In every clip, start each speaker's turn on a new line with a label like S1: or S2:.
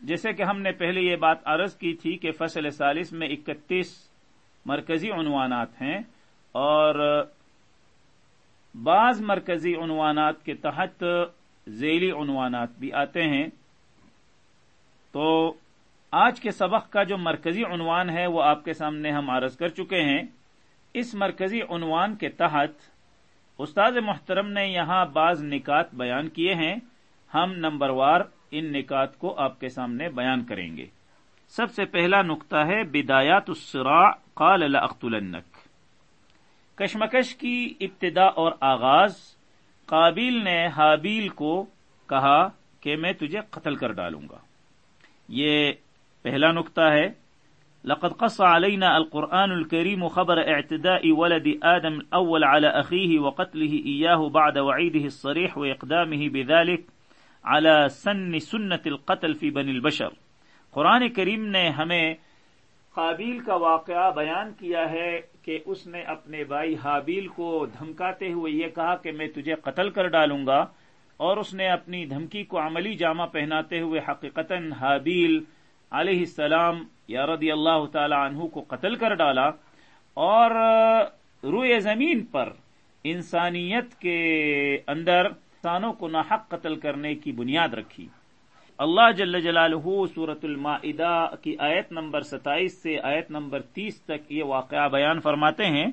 S1: جیسے کہ ہم نے پہلے یہ بات عرض کی تھی کہ فصل سالس میں اکتیس مرکزی عنوانات ہیں اور بعض مرکزی عنوانات کے تحت ذیلی عنوانات بھی آتے ہیں۔ تو آج کے سبق کا جو مرکزی عنوان ہے وہ آپ کے سامنے ہم عرض کر چکے ہیں۔ اس مرکزی عنوان کے تحت استاد محترم نے یہاں بعض نکات بیان کیے ہیں۔ ہم نمبر وار ان نکات کو آپ کے سامنے بیان کریں گے۔ سب سے پہلا نقطہ ہے، بدایات السراع قال لاقتلنک کشمکش کی ابتدا اور آغاز، قابیل نے حابیل کو کہا کہ میں تجھے قتل کر ڈالوں گا۔ یہ پہلا نقطہ ہے۔ لقد قص علينا القرآن الكريم خبر اعتداء ولد آدم الأول على أخيه وقتله إياه بعد وعيده الصريح وإقدامه بذلك على سن سنة القتل في بني البشر۔ قرآن کریم نے ہمیں قابیل کا واقعہ بیان کیا ہے کہ اس نے اپنے بھائی حابیل کو دھمکاتے ہوئے یہ کہا کہ میں تجھے قتل کر ڈالوں گا۔ اور اس نے اپنی دھمکی کو عملی جامہ پہناتے ہوئے حقیقت حابیل علیہ السلام یا رضی اللہ تعالی عنہ کو قتل کر ڈالا۔ اور روئے زمین پر انسانیت کے اندر انسانوں کو ناحق قتل کرنے کی بنیاد رکھی۔ اللہ جل جلالہ سورت المائدہ کی آیت نمبر ستائیس سے آیت نمبر تیس تک یہ واقعہ بیان فرماتے ہیں،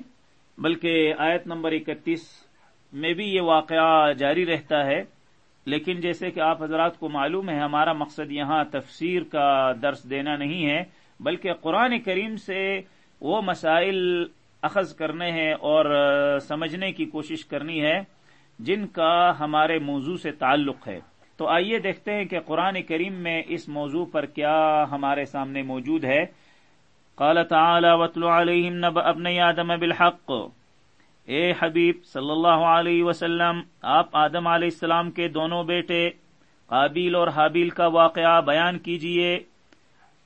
S1: بلکہ آیت نمبر اکتیس میں بھی یہ واقعہ جاری رہتا ہے۔ لیکن جیسے کہ آپ حضرات کو معلوم ہے، ہمارا مقصد یہاں تفسیر کا درس دینا نہیں ہے، بلکہ قرآن کریم سے وہ مسائل اخذ کرنے ہیں اور سمجھنے کی کوشش کرنی ہے۔ جن کا ہمارے موضوع سے تعلق ہے۔ تو آئیے دیکھتے ہیں کہ قرآن کریم میں اس موضوع پر کیا ہمارے سامنے موجود ہے۔ قال تعالی وطل علیہم نب ابن آدم بالحق۔ اے حبیب صلی اللہ علیہ وسلم، آپ آدم علیہ السلام کے دونوں بیٹے قابیل اور حابیل کا واقعہ بیان کیجیے۔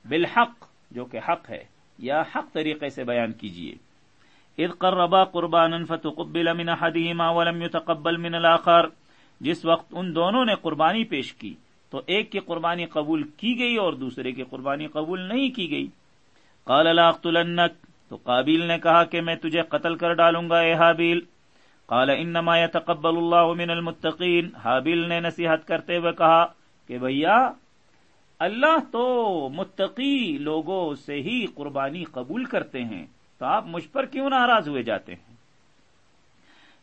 S1: بالحق، جو کہ حق ہے، یا حق طریقے سے بیان کیجیے۔ اذ قربا قربانا فتقبل من احدهما ولم يتقبل من الاخر جس وقت ان دونوں نے قربانی پیش کی، تو ایک کی قربانی قبول کی گئی اور دوسرے کی قربانی قبول نہیں کی گئی۔ قال لا اقتلنك تو قابیل نے کہا کہ میں تجھے قتل کر ڈالوں گا، اے حابیل قال انما يتقبل الله من المتقین حابیل نے نصیحت کرتے ہوئے کہا کہ بھیا، اللہ تو متقی لوگوں سے ہی قربانی قبول کرتے ہیں۔ تو آپ مجھ پر کیوں ناراض ہوئے جاتے ہیں؟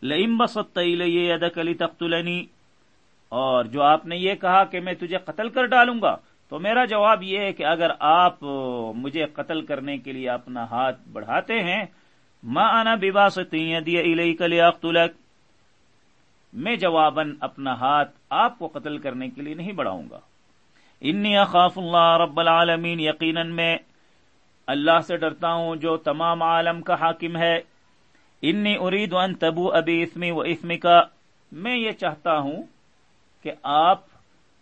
S1: لئیم بسط ادک علی تختلنی اور جو آپ نے یہ کہا کہ میں تجھے قتل کر ڈالوں گا، تو میرا جواب یہ ہے کہ اگر آپ مجھے قتل کرنے کے لیے اپنا ہاتھ بڑھاتے ہیں ماں آنا ببا ستی کلی اختلک میں جواباً اپنا ہاتھ آپ کو قتل کرنے کے لیے نہیں بڑھاؤں گا۔ انی اخاف اللہ رب العالمین، یقیناً میں اللہ سے ڈرتا ہوں جو تمام عالم کا حاکم ہے۔ انی ارید ان تبو ابی اسمی و اسمی کا میں یہ چاہتا ہوں کہ آپ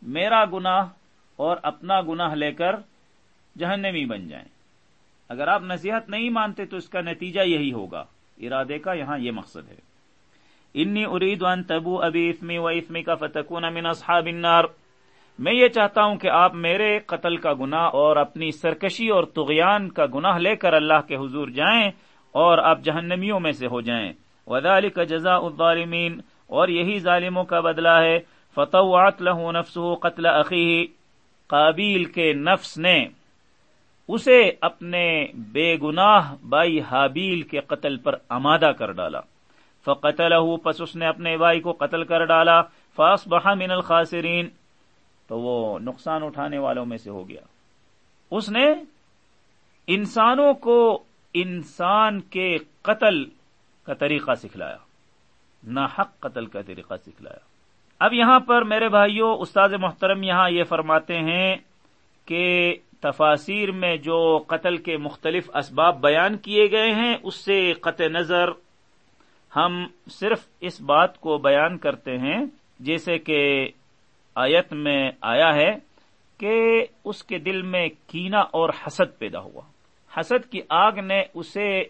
S1: میرا گناہ اور اپنا گناہ لے کر جہنمی بن جائیں۔ اگر آپ نصیحت نہیں مانتے تو اس کا نتیجہ یہی ہوگا۔ ارادے کا یہاں یہ مقصد ہے۔ انی ارید ان تبو ابی اسمی و اسمی کا فتکون من اصحاب النار۔ میں یہ چاہتا ہوں کہ آپ میرے قتل کا گناہ اور اپنی سرکشی اور تغیان کا گناہ لے کر اللہ کے حضور جائیں اور آپ جہنمیوں میں سے ہو جائیں۔ ودال کا جزا الظالمین اور یہی ظالموں کا بدلہ ہے۔ فتح له نفسه قتل عقی قابیل کے نفس نے اسے اپنے بے گناہ بائی حابیل کے قتل پر آمادہ کر ڈالا۔ فقتل پس اس نے اپنے بھائی کو قتل کر ڈالا۔ فاس بہا من الخاسرین تو وہ نقصان اٹھانے والوں میں سے ہو گیا۔ اس نے انسانوں کو انسان کے قتل کا طریقہ سکھلایا۔ نہ حق قتل کا طریقہ سکھلایا۔ اب یہاں پر میرے بھائیوں استاد محترم یہاں یہ فرماتے ہیں کہ تفاصیر میں جو قتل کے مختلف اسباب بیان کیے گئے ہیں، اس سے قطع نظر ہم صرف اس بات کو بیان کرتے ہیں، جیسے کہ آیت میں آیا ہے کہ اس کے دل میں کینا اور حسد پیدا ہوا۔ حسد کی آگ نے اسے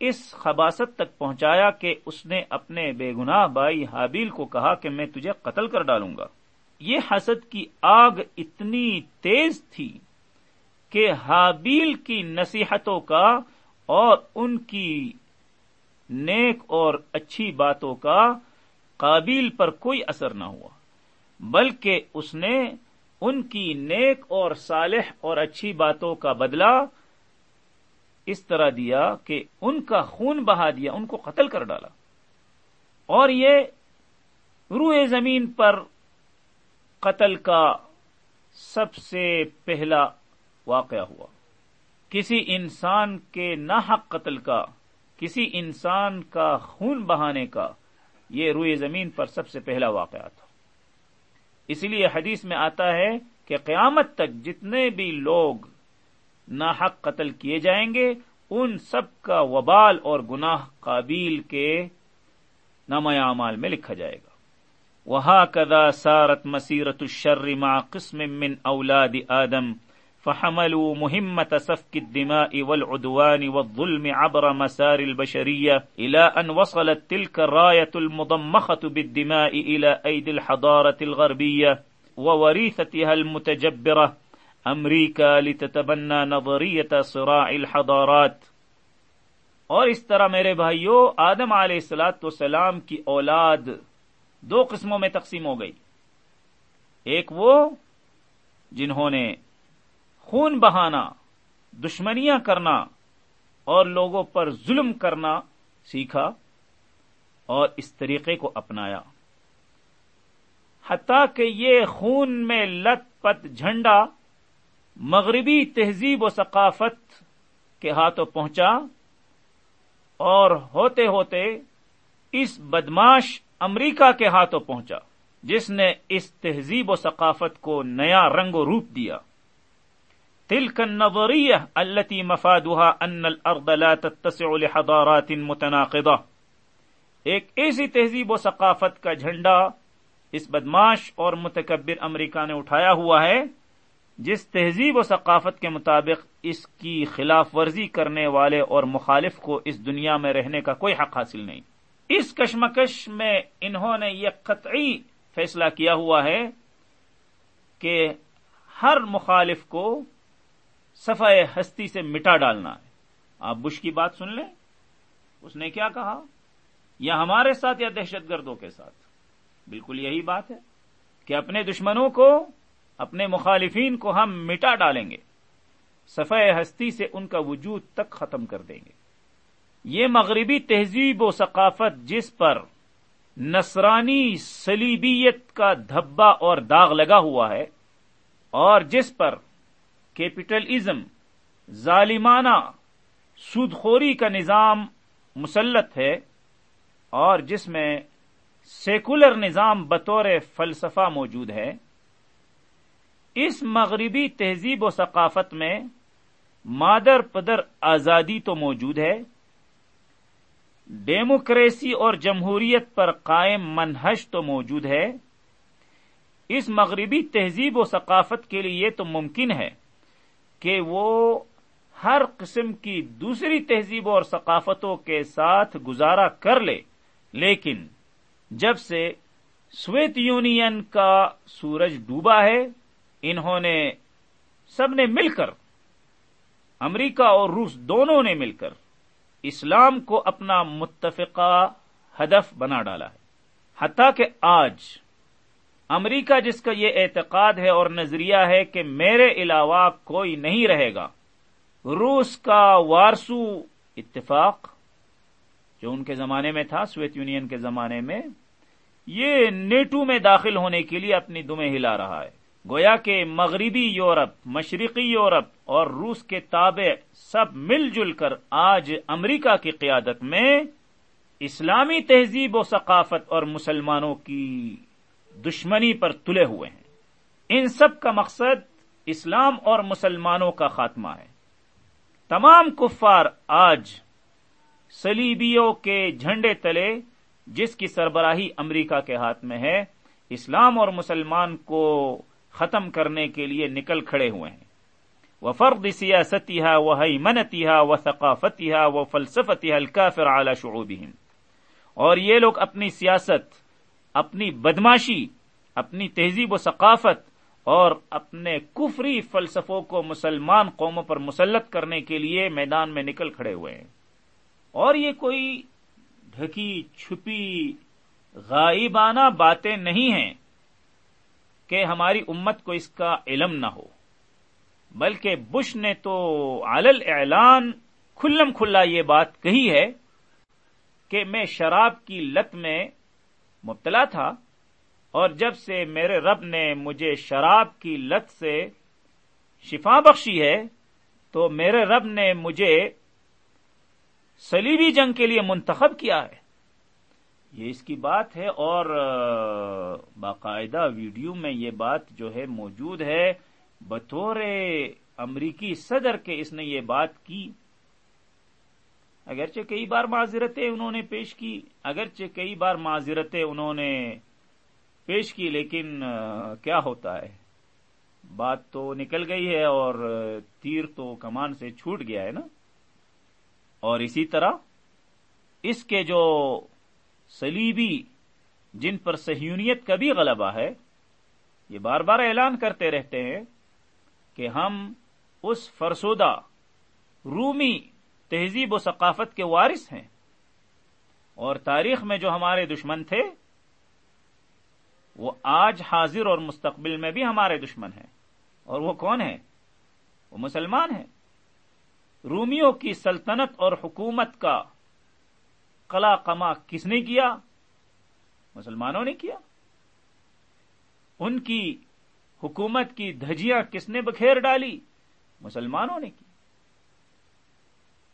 S1: اس خباست تک پہنچایا کہ اس نے اپنے بے گناہ بھائی حابیل کو کہا کہ میں تجھے قتل کر ڈالوں گا۔ یہ حسد کی آگ اتنی تیز تھی کہ حابیل کی نصیحتوں کا اور ان کی نیک اور اچھی باتوں کا قابل پر کوئی اثر نہ ہوا۔ بلکہ اس نے ان کی نیک اور صالح اور اچھی باتوں کا بدلہ اس طرح دیا کہ ان کا خون بہا دیا، ان کو قتل کر ڈالا۔ اور یہ روح زمین پر قتل کا سب سے پہلا واقعہ ہوا۔ کسی انسان کے ناحق قتل کا، کسی انسان کا خون بہانے کا یہ روئے زمین پر سب سے پہلا واقعہ تھا۔ اسی لیے حدیث میں آتا ہے کہ قیامت تک جتنے بھی لوگ ناحق قتل کیے جائیں گے، ان سب کا وبال اور گناہ قابیل کے نام اعمال میں لکھا جائے گا۔ وہاں کدا سارت مسیرت الشرما قسم من اولاد آدم فحملوا مهمة سفك الدماء والعدوان والظلم عبر مسار البشرية إلى أن وصلت تلك الراية المضمخة بالدماء إلى أيدي الحضارة الغربية ووريثتها المتجبرة أمريكا لتتبنى نظرية صراع الحضارات. اور اس طرح میرے بھائیوں آدم علیہ السلاۃ والسلام کی اولاد دو قسموں میں تقسیم ہو گئی۔ ایک وہ جنہوں نے خون بہانا، دشمنیاں کرنا اور لوگوں پر ظلم کرنا سیکھا اور اس طریقے کو اپنایا۔ حتیٰ کہ یہ خون میں لت پت جھنڈا مغربی تہذیب و ثقافت کے ہاتھوں پہنچا اور ہوتے ہوتے اس بدماش امریکہ کے ہاتھوں پہنچا، جس نے اس تہذیب و ثقافت کو نیا رنگ و روپ دیا۔ تلك النظرية التي مفادها أن الأرض لا تتسع لحضارات متناقضة. ایک ایسی تہذیب و ثقافت کا جھنڈا اس بدماش اور متکبر امریکہ نے اٹھایا ہوا ہے، جس تہذیب و ثقافت کے مطابق اس کی خلاف ورزی کرنے والے اور مخالف کو اس دنیا میں رہنے کا کوئی حق حاصل نہیں۔ اس کشمکش میں انہوں نے یہ قطعی فیصلہ کیا ہوا ہے کہ ہر مخالف کو صفحہ ہستی سے مٹا ڈالنا ہے۔ آپ بش کی بات سن لیں۔ اس نے کیا کہا؟ یا ہمارے ساتھ یا دہشت گردوں کے ساتھ۔ بالکل یہی بات ہے کہ اپنے دشمنوں کو، اپنے مخالفین کو ہم مٹا ڈالیں گے۔ صفحہ ہستی سے ان کا وجود تک ختم کر دیں گے۔ یہ مغربی تہذیب و ثقافت جس پر نصرانی سلیبیت کا دھبا اور داغ لگا ہوا ہے اور جس پر کیپٹلزم ظالمانہ سودخوری کا نظام مسلط ہے اور جس میں سیکولر نظام بطور فلسفہ موجود ہے۔ اس مغربی تہذیب و ثقافت میں مادر پدر آزادی تو موجود ہے۔ ڈیموکریسی اور جمہوریت پر قائم منحج تو موجود ہے۔ اس مغربی تہذیب و ثقافت کے لیے یہ تو ممکن ہے۔ کہ وہ ہر قسم کی دوسری تہذیبوں اور ثقافتوں کے ساتھ گزارا کر لے، لیکن جب سے سویت یونین کا سورج ڈوبا ہے، انہوں نے سب نے مل کر، امریکہ اور روس دونوں نے مل کر اسلام کو اپنا متفقہ ہدف بنا ڈالا ہے۔ حتیٰ کہ آج امریکہ جس کا یہ اعتقاد ہے اور نظریہ ہے کہ میرے علاوہ کوئی نہیں رہے گا۔ روس کا وارسو اتفاق، جو ان کے زمانے میں تھا سویت یونین کے زمانے میں، یہ نیٹو میں داخل ہونے کے لیے اپنی دمیں ہلا رہا ہے۔ گویا کہ مغربی یورپ، مشرقی یورپ اور روس کے تابع سب مل جل کر آج امریکہ کی قیادت میں اسلامی تہذیب و ثقافت اور مسلمانوں کی دشمنی پر تلے ہوئے ہیں۔ ان سب کا مقصد اسلام اور مسلمانوں کا خاتمہ ہے۔ تمام کفار آج سلیبیوں کے جھنڈے تلے، جس کی سربراہی امریکہ کے ہاتھ میں ہے، اسلام اور مسلمان کو ختم کرنے کے لیے نکل کھڑے ہوئے ہیں۔ وہ فرد سیاستہ وہ منتیہ و ثقافتہ و فلسفتہ الکافر اعلی شعوبہم۔ اور یہ لوگ اپنی سیاست اپنی بدماشی، اپنی تہذیب و ثقافت اور اپنے کفری فلسفوں کو مسلمان قوموں پر مسلط کرنے کے لیے میدان میں نکل کھڑے ہوئے ہیں۔ اور یہ کوئی ڈھکی، چھپی، غائبانہ باتیں نہیں ہیں کہ ہماری امت کو اس کا علم نہ ہو۔ بلکہ بش نے تو علل اعلان کھلم کھلا یہ بات کہی ہے کہ میں شراب کی لت میں مبتلا تھا اور جب سے میرے رب نے مجھے شراب کی لت سے شفا بخشی ہے، تو میرے رب نے مجھے سلیبی جنگ کے لیے منتخب کیا ہے۔ یہ اس کی بات ہے اور باقاعدہ ویڈیو میں یہ بات جو ہے موجود ہے۔ بطور امریکی صدر کے اس نے یہ بات کی۔ اگرچہ کئی بار معذرتیں انہوں نے پیش کی، اگرچہ کئی بار معذرتیں انہوں نے پیش کی، لیکن کیا ہوتا ہے؟ بات تو نکل گئی ہے اور تیر تو کمان سے چھوٹ گیا ہے نا؟ اور اسی طرح اس کے جو سلیبی جن پر سہیونیت کا بھی غلبہ ہے، یہ بار بار اعلان کرتے رہتے ہیں کہ ہم اس فرسودہ رومی تہذیب و ثقافت کے وارث ہیں۔ اور تاریخ میں جو ہمارے دشمن تھے، وہ آج حاضر اور مستقبل میں بھی ہمارے دشمن ہیں۔ اور وہ کون ہیں؟ وہ مسلمان ہیں۔ رومیوں کی سلطنت اور حکومت کا قلا کما کس نے کیا؟ مسلمانوں نے کیا۔ ان کی حکومت کی دھجیاں کس نے بکھیر ڈالی؟ مسلمانوں نے کی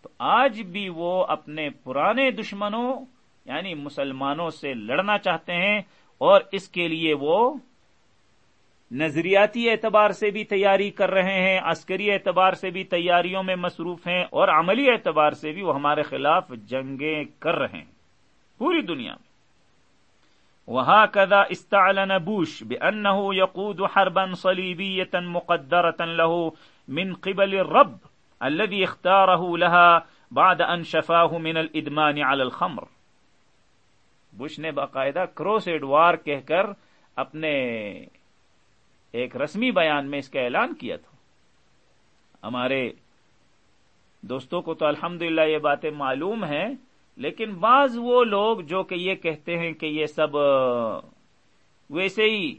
S1: تو آج بھی وہ اپنے پرانے دشمنوں یعنی مسلمانوں سے لڑنا چاہتے ہیں اور اس کے لیے وہ نظریاتی اعتبار سے بھی تیاری کر رہے ہیں، عسکری اعتبار سے بھی تیاریوں میں مصروف ہیں اور عملی اعتبار سے بھی وہ ہمارے خلاف جنگیں کر رہے ہیں۔ پوری دنیا میں۔ وہاں کدا استعلن بوش بے ان یقود حربن صلیبی مقدر له من قبل رب الذي اختاره لها بعد ان شفاه من الادمان على الخمر. بش نے باقاعدہ کروسیڈ وار کہہ کر اپنے ایک رسمی بیان میں اس کا اعلان کیا تھا۔ ہمارے دوستوں کو تو الحمد یہ باتیں معلوم ہیں، لیکن بعض وہ لوگ جو کہ یہ کہتے ہیں کہ یہ سب ویسے ہی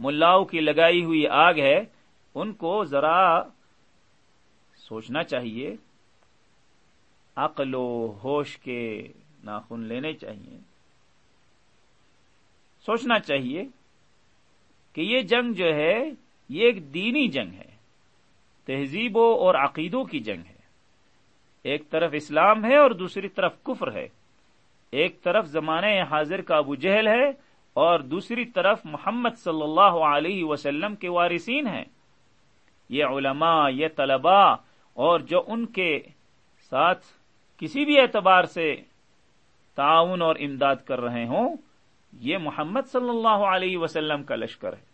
S1: ملاؤں کی لگائی ہوئی آگ ہے، ان کو ذرا سوچنا چاہیے، عقل و ہوش کے ناخن لینے چاہیے۔ سوچنا چاہیے کہ یہ جنگ جو ہے، یہ ایک دینی جنگ ہے۔ تہذیبوں اور عقیدوں کی جنگ ہے۔ ایک طرف اسلام ہے اور دوسری طرف کفر ہے۔ ایک طرف زمانے حاضر کا ابو جہل ہے اور دوسری طرف محمد صلی اللہ علیہ وسلم کے وارثین ہیں۔ یہ علماء، یہ طلباء اور جو ان کے ساتھ کسی بھی اعتبار سے تعاون اور امداد کر رہے ہوں، یہ محمد صلی اللہ علیہ وسلم کا لشکر ہے۔